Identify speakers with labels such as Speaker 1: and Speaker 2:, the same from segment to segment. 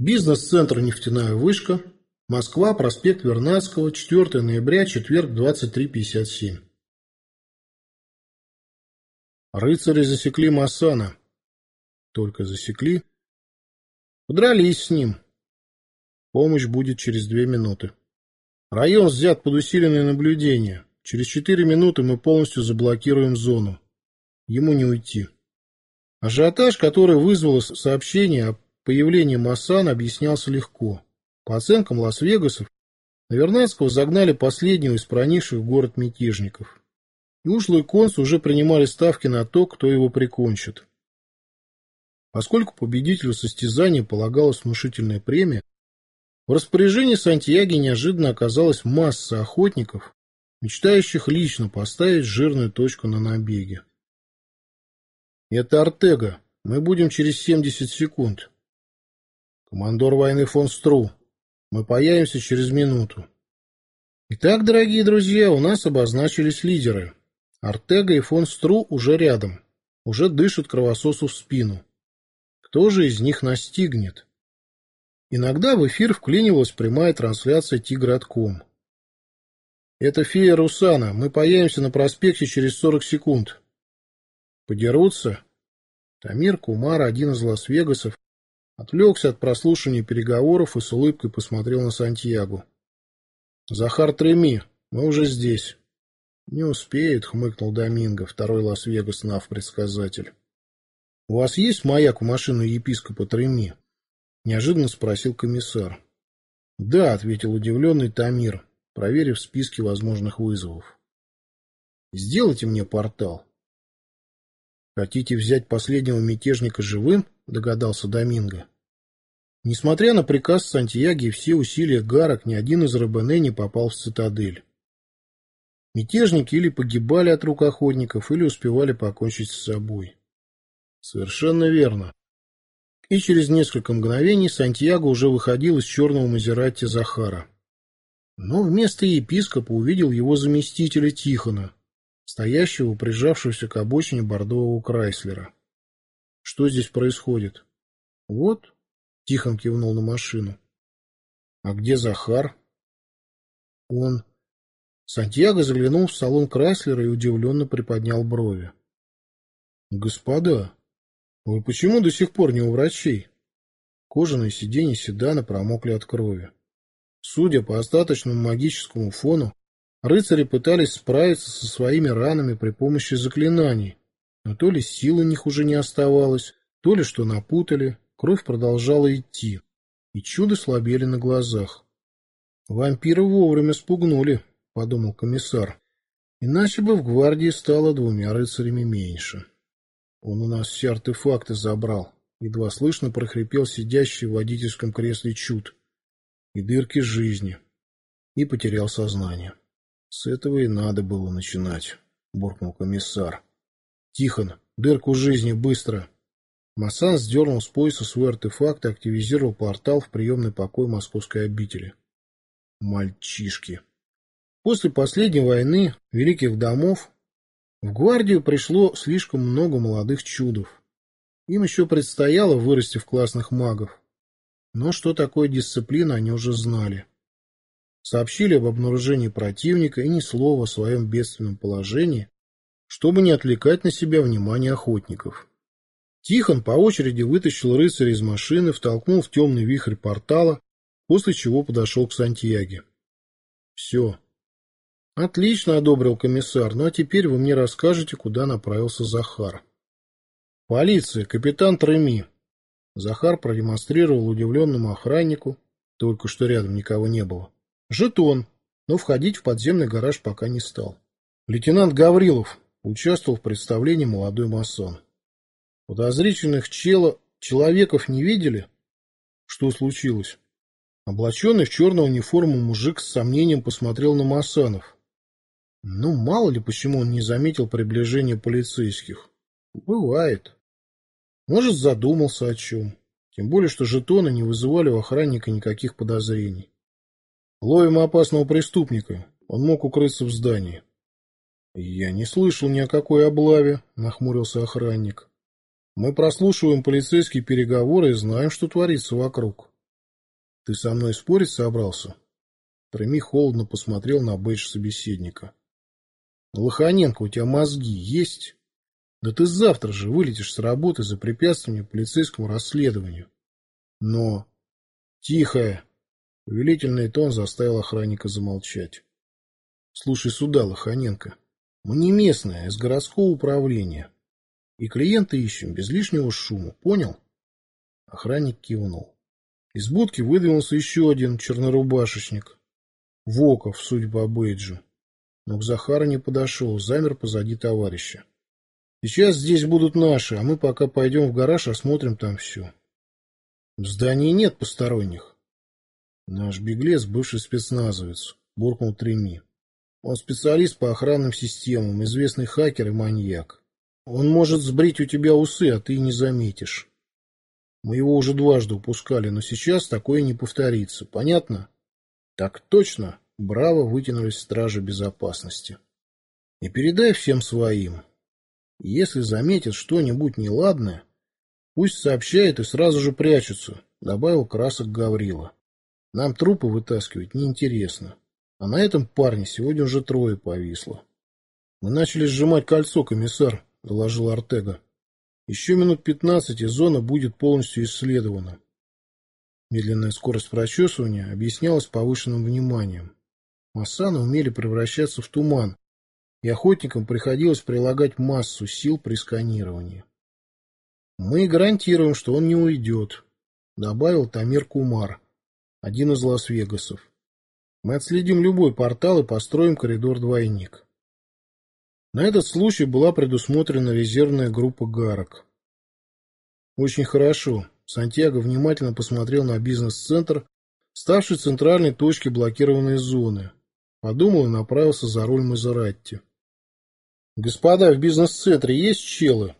Speaker 1: Бизнес-центр «Нефтяная вышка», Москва, проспект Вернадского, 4 ноября, четверг, 23.57. Рыцари засекли Масана. Только засекли. Подрались с ним. Помощь будет через две минуты. Район взят под усиленное наблюдение. Через четыре минуты мы полностью заблокируем зону. Ему не уйти. Ажиотаж, который вызвало сообщение о появлении Масана, объяснялся легко. По оценкам Лас-Вегасов, на Вернадского загнали последнего из проникших в город мятежников. И ушлые консы уже принимали ставки на то, кто его прикончит. Поскольку победителю состязания полагалась внушительная премия, в распоряжении Сантьяги неожиданно оказалась масса охотников, мечтающих лично поставить жирную точку на набеге. «Это Артега. Мы будем через 70 секунд». «Командор войны фон Стру. Мы появимся через минуту». Итак, дорогие друзья, у нас обозначились лидеры. Артега и фон Стру уже рядом, уже дышат кровососу в спину. Кто же из них настигнет? Иногда в эфир вклинивалась прямая трансляция Тигратком. «Это фея Русана. Мы появимся на проспекте через сорок секунд». «Подерутся?» Тамир Кумар, один из Лас-Вегасов, отвлекся от прослушивания переговоров и с улыбкой посмотрел на Сантьягу. «Захар Треми, мы уже здесь». «Не успеет», — хмыкнул Доминго, второй Лас-Вегас нав-предсказатель. «У вас есть маяк у машины епископа Треми?» — неожиданно спросил комиссар. «Да», — ответил удивленный Тамир, проверив списки возможных вызовов. «Сделайте мне портал». «Хотите взять последнего мятежника живым?» — догадался Доминго. Несмотря на приказ Сантьяги и все усилия Гарок, ни один из Робене не попал в цитадель. Мятежники или погибали от рук охотников, или успевали покончить с собой. Совершенно верно и через несколько мгновений Сантьяго уже выходил из черного Мазератти Захара. Но вместо епископа увидел его заместителя Тихона, стоящего, прижавшегося к обочине бордового Крайслера. Что здесь происходит? Вот, Тихон кивнул на машину. А где Захар? Он. Сантьяго заглянул в салон Крайслера и удивленно приподнял брови. Господа, вы почему до сих пор не у врачей? Кожаные сиденья седана промокли от крови. Судя по остаточному магическому фону, рыцари пытались справиться со своими ранами при помощи заклинаний, но то ли сил у них уже не оставалось, то ли что напутали, кровь продолжала идти, и чудо слабели на глазах. «Вампиры вовремя спугнули», — подумал комиссар, — «иначе бы в гвардии стало двумя рыцарями меньше». Он у нас все артефакты забрал. Едва слышно прохрипел сидящий в водительском кресле чуд. И дырки жизни. И потерял сознание. С этого и надо было начинать, буркнул комиссар. Тихон, дырку жизни, быстро! Масан сдернул с пояса свой артефакт и активизировал портал в приемный покой московской обители. Мальчишки! После последней войны великих домов в гвардию пришло слишком много молодых чудов. Им еще предстояло вырасти в классных магов. Но что такое дисциплина, они уже знали. Сообщили об обнаружении противника и ни слова о своем бедственном положении, чтобы не отвлекать на себя внимание охотников. Тихон по очереди вытащил рыцаря из машины, втолкнул в темный вихрь портала, после чего подошел к Сантьяге. Все, Отлично, одобрил комиссар. Ну а теперь вы мне расскажете, куда направился Захар. Полиция, капитан Треми. Захар продемонстрировал удивленному охраннику, только что рядом никого не было. Жетон, но входить в подземный гараж пока не стал. Лейтенант Гаврилов участвовал в представлении молодой масон. Подозрительных чела... человеков не видели? Что случилось? Облаченный в черную униформу мужик с сомнением посмотрел на Масанов. Ну, мало ли, почему он не заметил приближения полицейских. Бывает. Может, задумался о чем. Тем более, что жетоны не вызывали у охранника никаких подозрений. Ловим опасного преступника. Он мог укрыться в здании. Я не слышал ни о какой облаве, нахмурился охранник. Мы прослушиваем полицейские переговоры и знаем, что творится вокруг. Ты со мной спорить собрался? Треми холодно посмотрел на бейдж собеседника. Лоханенко, у тебя мозги есть? Да ты завтра же вылетишь с работы за препятствование полицейскому расследованию. Но... Тихо! Повелительный тон заставил охранника замолчать. Слушай сюда, Лоханенко. Мы не местные, а из городского управления. И клиента ищем без лишнего шума, понял? Охранник кивнул. Из будки выдвинулся еще один чернорубашечник. Воков, судя по. Но к Захару не подошел, замер позади товарища. Сейчас здесь будут наши, а мы пока пойдем в гараж, осмотрим там все. В здании нет посторонних. Наш беглец, бывший спецназовец, буркнул Треми. Он специалист по охранным системам, известный хакер и маньяк. Он может сбрить у тебя усы, а ты не заметишь. Мы его уже дважды упускали, но сейчас такое не повторится. Понятно? Так точно. Браво вытянулись стражи безопасности. И передай всем своим. Если заметят что-нибудь неладное, пусть сообщают и сразу же прячутся, добавил красок Гаврила. Нам трупы вытаскивать неинтересно. А на этом парне сегодня уже трое повисло. Мы начали сжимать кольцо, комиссар, доложил Артега. Еще минут пятнадцать, и зона будет полностью исследована. Медленная скорость прочесывания объяснялась повышенным вниманием. Массаны умели превращаться в туман, и охотникам приходилось прилагать массу сил при сканировании. «Мы гарантируем, что он не уйдет», — добавил Тамир Кумар, один из Лас-Вегасов. «Мы отследим любой портал и построим коридор-двойник». На этот случай была предусмотрена резервная группа гарок. «Очень хорошо», — Сантьяго внимательно посмотрел на бизнес-центр, ставший центральной точкой блокированной зоны, Подумал и направился за руль Мазератти. «Господа, в бизнес-центре есть челы?»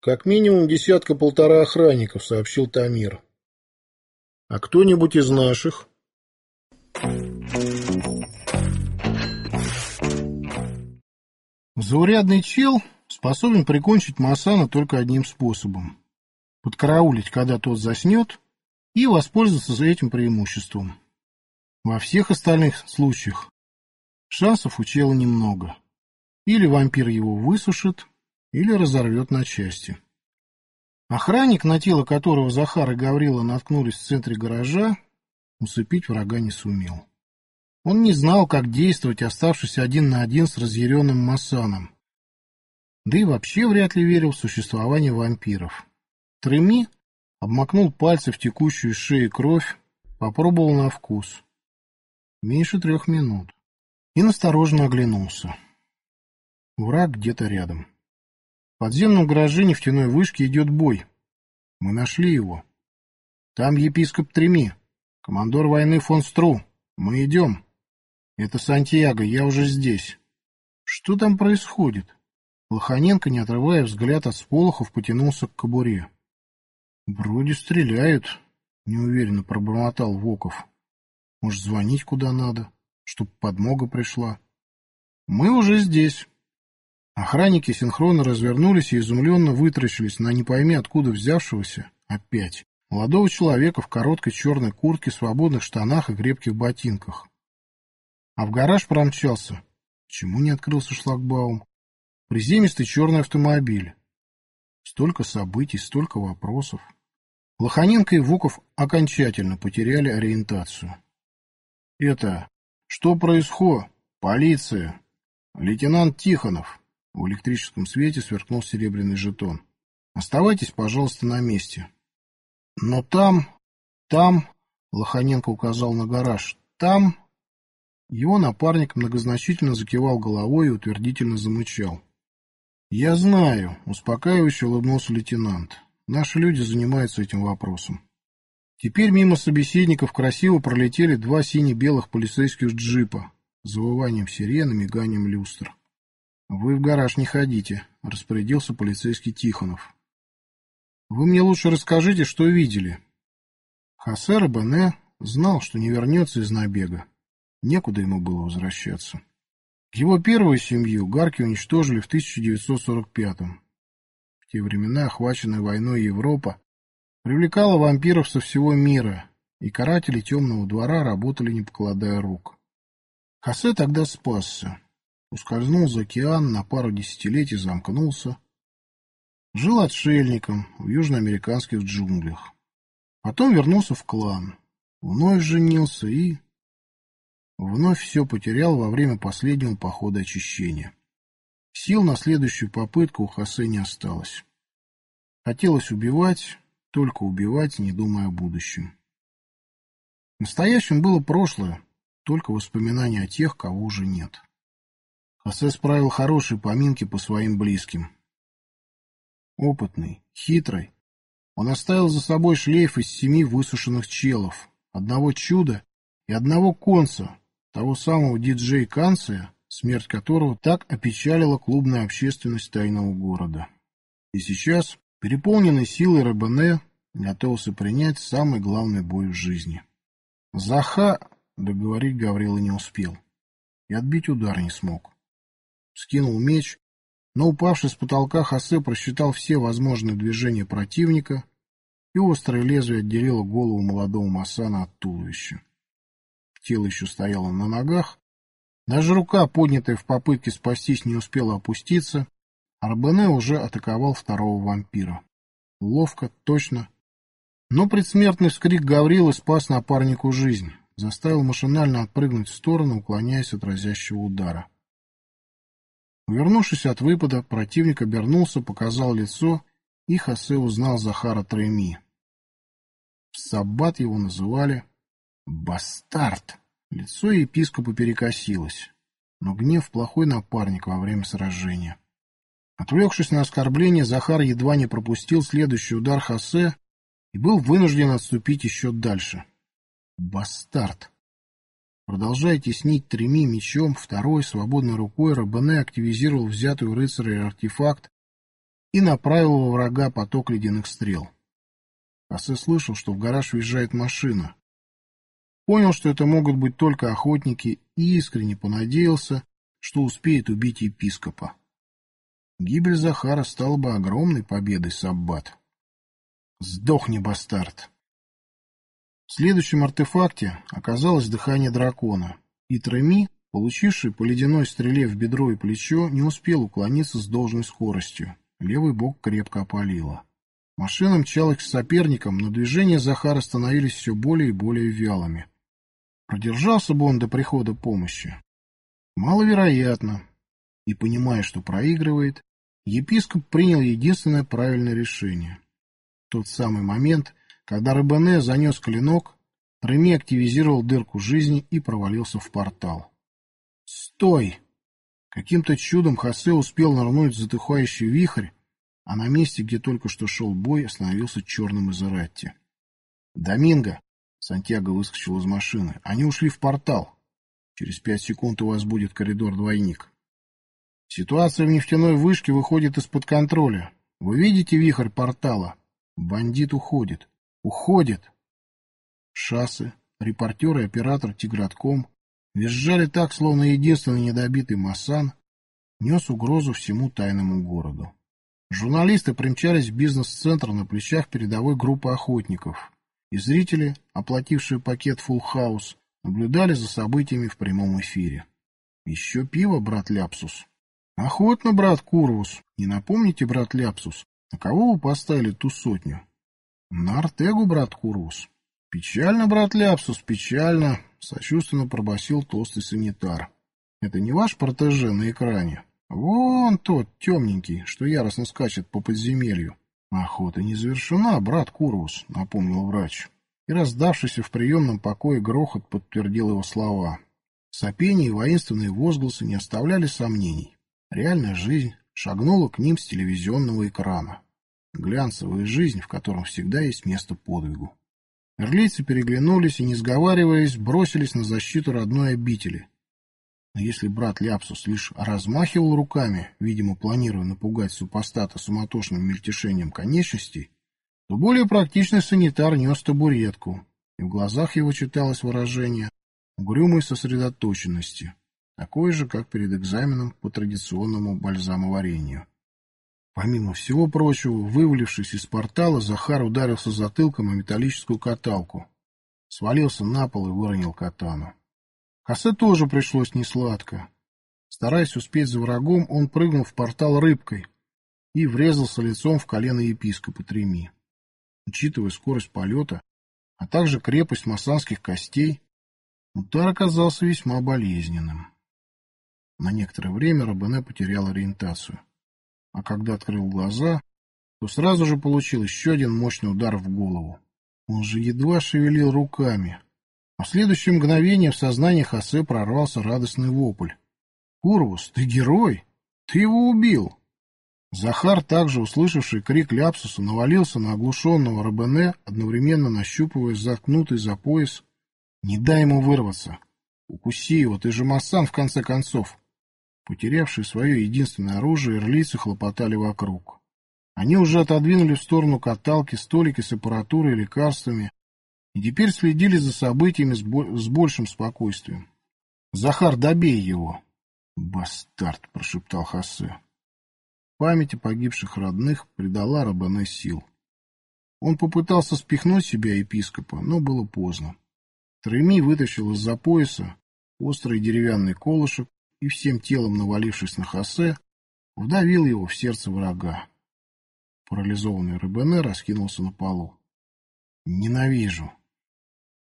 Speaker 1: «Как минимум десятка-полтора охранников», — сообщил Тамир. «А кто-нибудь из наших?» Заурядный чел способен прикончить Масана только одним способом — подкараулить, когда тот заснет, и воспользоваться этим преимуществом. Во всех остальных случаях шансов у чела немного. Или вампир его высушит, или разорвет на части. Охранник, на тело которого Захар и Гаврила наткнулись в центре гаража, усыпить врага не сумел. Он не знал, как действовать, оставшись один на один с разъяренным Масаном. Да и вообще вряд ли верил в существование вампиров. Треми обмакнул пальцы в текущую шеи кровь, попробовал на вкус. Меньше трех минут. И настороженно оглянулся. Враг где-то рядом. Подземном гараже нефтяной вышки идет бой. Мы нашли его. Там епископ Треми, командор войны фон Стру. Мы идем. Это Сантьяго, я уже здесь. Что там происходит? Лоханенко, не отрывая взгляд от сполохов, потянулся к кобуре. Вроде стреляют, неуверенно пробормотал Воков. Может, звонить куда надо, чтоб подмога пришла. Мы уже здесь. Охранники синхронно развернулись и изумленно вытаращились на не пойми откуда взявшегося опять молодого человека в короткой черной куртке, свободных штанах и крепких ботинках. А в гараж промчался. Чему не открылся шлагбаум? Приземистый черный автомобиль. Столько событий, столько вопросов. Лоханенко и Вуков окончательно потеряли ориентацию. Это... Что происходит? Полиция. Лейтенант Тихонов. В электрическом свете сверкнул серебряный жетон. Оставайтесь, пожалуйста, на месте. Но там... Там... Лоханенко указал на гараж. Там... Его напарник многозначительно закивал головой и утвердительно замычал. «Я знаю», — успокаивающе улыбнулся лейтенант. «Наши люди занимаются этим вопросом». Теперь мимо собеседников красиво пролетели два сине-белых полицейских джипа с завыванием сирены, миганием люстр. «Вы в гараж не ходите», — распорядился полицейский Тихонов. «Вы мне лучше расскажите, что видели». Хасер Бене знал, что не вернется из набега. Некуда ему было возвращаться. Его первую семью гарки уничтожили в 1945-м. В те времена охваченная войной Европа привлекала вампиров со всего мира, и каратели темного двора работали, не покладая рук. Хосе тогда спасся. Ускользнул за океан, на пару десятилетий замкнулся. Жил отшельником в южноамериканских джунглях. Потом вернулся в клан. Вновь женился и... Вновь все потерял во время последнего похода очищения. Сил на следующую попытку у Хосе не осталось. Хотелось убивать, только убивать, не думая о будущем. Настоящим было прошлое, только воспоминания о тех, кого уже нет. Хосе справил хорошие поминки по своим близким. Опытный, хитрый, он оставил за собой шлейф из семи высушенных челов, одного чуда и одного конца, того самого диджей Канция, смерть которого так опечалила клубную общественность тайного города. И сейчас, переполненный силой Рабене, готовился принять самый главный бой в жизни. Заха договорить Гаврила не успел и отбить удар не смог. Скинул меч, но упавший с потолка Хосе просчитал все возможные движения противника, и острое лезвие отделило голову молодого Массана от туловища. Тело еще стояло на ногах, даже рука, поднятая в попытке спастись, не успела опуститься, Арбене уже атаковал второго вампира. Ловко, точно. Но предсмертный вскрик Гаврилы спас напарнику жизнь, заставил машинально отпрыгнуть в сторону, уклоняясь от разящего удара. Увернувшись от выпада, противник обернулся, показал лицо, и Хосе узнал Захара Треми. Саббат его называли «Бастард». Лицо епископа перекосилось, но гнев — плохой напарник во время сражения. Отвлекшись на оскорбление, Захар едва не пропустил следующий удар Хосе и был вынужден отступить еще дальше. Бастард. Продолжая теснить Треми мечом, второй, свободной рукой, Робене активизировал взятую рыцаря артефакт и направил во врага поток ледяных стрел. Хосе слышал, что в гараж въезжает машина. Понял, что это могут быть только охотники, и искренне понадеялся, что успеет убить епископа. Гибель Захара стала бы огромной победой Саббат. «Сдохни, бастард!» В следующем артефакте оказалось дыхание дракона, и Треми, получивший по ледяной стреле в бедро и плечо, не успел уклониться с должной скоростью. Левый бок крепко опалило. Машина мчалась к соперникам, но движения Захара становились все более и более вялыми. Продержался бы он до прихода помощи? Маловероятно. И, понимая, что проигрывает, епископ принял единственное правильное решение. В тот самый момент, когда Рыбене занес клинок, Реми активизировал дырку жизни и провалился в портал. «Стой!» Каким-то чудом Хосе успел нырнуть в затыхающий вихрь, а на месте, где только что шел бой, остановился черным Изератти. «Доминго!» Сантьяго выскочил из машины. Они ушли в портал. Через пять секунд у вас будет коридор-двойник. Ситуация в нефтяной вышке выходит из-под контроля. Вы видите вихрь портала? Бандит уходит. Уходит. Шассы, репортер и оператор Тигратком визжали так, словно единственный недобитый Масан нес угрозу всему тайному городу. Журналисты примчались в бизнес-центр на плечах передовой группы охотников и зрители, оплатившие пакет Full House, наблюдали за событиями в прямом эфире. Еще пиво, брат Ляпсус. Охотно, брат Курвус. Не напомните, брат Ляпсус, на кого вы поставили ту сотню? На Артегу, брат Курвус. Печально, брат Ляпсус, печально, сочувственно пробасил толстый санитар. Это не ваш протеже на экране? Вон тот, темненький, что яростно скачет по подземелью. «Охота не завершена, брат Курвус», — напомнил врач. И раздавшийся в приемном покое грохот подтвердил его слова. Сопение и воинственные возгласы не оставляли сомнений. Реальная жизнь шагнула к ним с телевизионного экрана. Глянцевая жизнь, в котором всегда есть место подвигу. Эрлийцы переглянулись и, не сговариваясь, бросились на защиту родной обители, но если брат Ляпсус лишь размахивал руками, видимо, планируя напугать супостата суматошным мельтешением конечностей, то более практичный санитар нес табуретку, и в глазах его читалось выражение угрюмой сосредоточенности, такое же, как перед экзаменом по традиционному бальзамоварению. Помимо всего прочего, вывалившись из портала, Захар ударился затылком о металлическую каталку. свалился на пол и выронил катану. Хосе тоже пришлось несладко. Стараясь успеть за врагом, он прыгнул в портал рыбкой и врезался лицом в колено епископа Треми. Учитывая скорость полета, а также крепость масанских костей, удар оказался весьма болезненным. На некоторое время Робене потерял ориентацию, а когда открыл глаза, то сразу же получил еще один мощный удар в голову. Он же едва шевелил руками, а в следующее мгновение в сознании Хосе прорвался радостный вопль. «Курвус, ты герой! Ты его убил!» Захар, также услышавший крик Ляпсуса, навалился на оглушенного Робене, одновременно нащупывая заткнутый за пояс. «Не дай ему вырваться! Укуси его, ты же массан, в конце концов!» Потерявшие свое единственное оружие, ирлицы хлопотали вокруг. Они уже отодвинули в сторону каталки, столики с аппаратурой и лекарствами, и теперь следили за событиями с, бо с большим спокойствием. «Захар, добей его!» «Бастард!» — прошептал Хосе. Память о погибших родных придала Рабане сил. Он попытался спихнуть себя епископа, но было поздно. Треми вытащил из-за пояса острый деревянный колышек и всем телом навалившись на Хосе, вдавил его в сердце врага. Парализованный Рабене раскинулся на полу. «Ненавижу!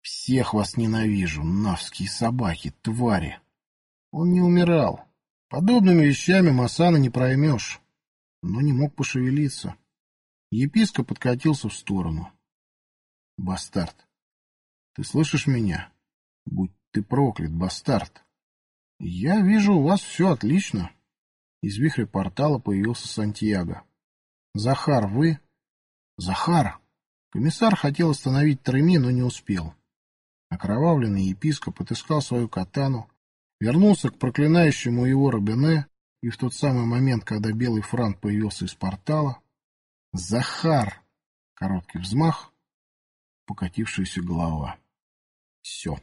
Speaker 1: Всех вас ненавижу, навские собаки, твари!» Он не умирал. Подобными вещами Масана не проймешь но не мог пошевелиться. Епископ подкатился в сторону. — Бастард, ты слышишь меня? Будь ты проклят, бастард. — Я вижу, у вас все отлично. Из вихря портала появился Сантьяго. — Захар, вы? — Захар! Комиссар хотел остановить Треми, но не успел. Окровавленный епископ отыскал свою катану, вернулся к проклинающему его Робине и в тот самый момент, когда белый франк появился из портала, Захар! Короткий взмах, покатившаяся голова. Все.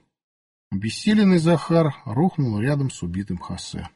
Speaker 1: Обессиленный Захар рухнул рядом с убитым Хосе.